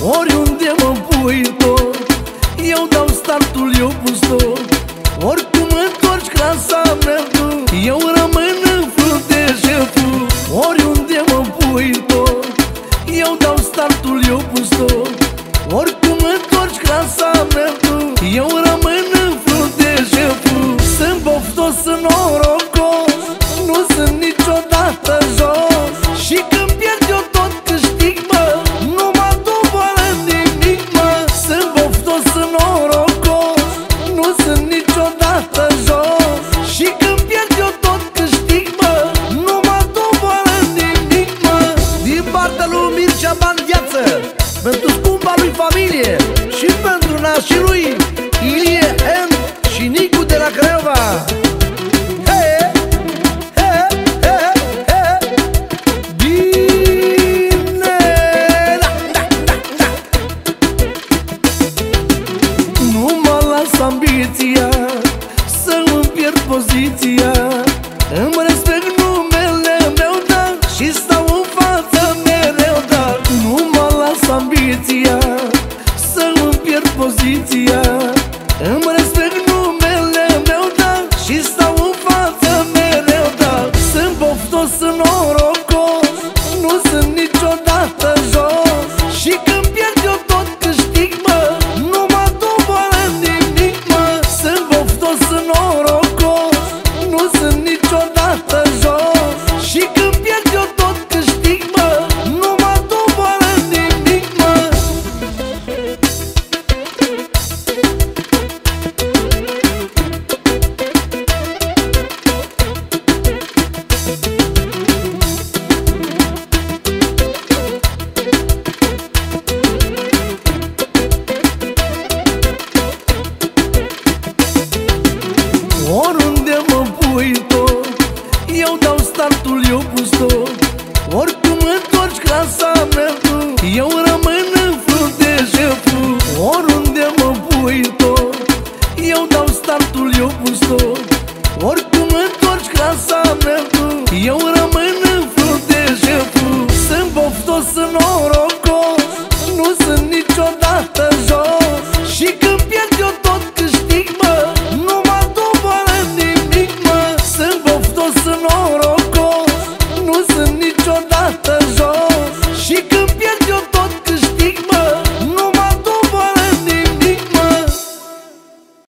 Oriunde mă pui tot Eu dau startul, eu pus tot Oricum întorci clasa mea tu Eu rămân în frunte șeful Oriunde mă pui tot Eu dau startul, eu pus tot Oricum întorci clasa mea tu Eu familie Și pentru nașii lui Ilie M și Nicu de la Craiova Hey! Hey! Hey! Hey! Bine! Da, da, da, da. Nu mă las ambiția Să îmi pierd poziția boftos, sunt gustul. Oricum întorci casamentul Eu rămân în frunte șeful Oriunde mă pui tot Eu dau startul, eu gustul. Oricum întorci casamentul Eu rămân în frunte șeful Sunt poftos, în norocos. Nu sunt niciodată jos. Și când pierd eu tot câștig, mă. Nu mă dupără nimic, mă. Sunt poftos, în norocos.